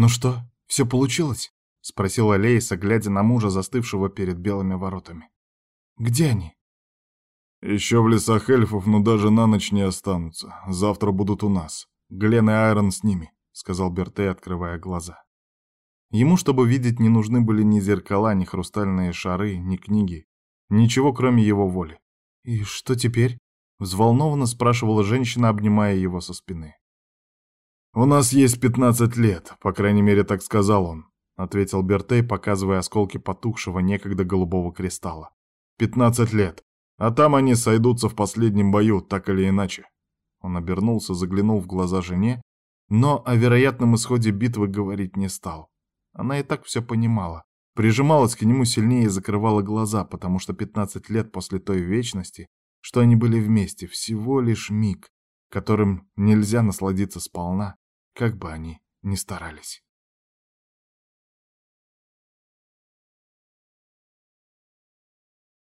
«Ну что, все получилось?» — спросила Лейса, глядя на мужа, застывшего перед белыми воротами. «Где они?» «Еще в лесах эльфов, но даже на ночь не останутся. Завтра будут у нас. Глен и Айрон с ними», — сказал Бертей, открывая глаза. Ему, чтобы видеть, не нужны были ни зеркала, ни хрустальные шары, ни книги. Ничего, кроме его воли. «И что теперь?» — взволнованно спрашивала женщина, обнимая его со спины. «У нас есть пятнадцать лет, по крайней мере, так сказал он», — ответил Бертей, показывая осколки потухшего некогда голубого кристалла. «Пятнадцать лет. А там они сойдутся в последнем бою, так или иначе». Он обернулся, заглянул в глаза жене, но о вероятном исходе битвы говорить не стал. Она и так все понимала. Прижималась к нему сильнее и закрывала глаза, потому что пятнадцать лет после той вечности, что они были вместе, всего лишь миг, которым нельзя насладиться сполна, как бы они ни старались.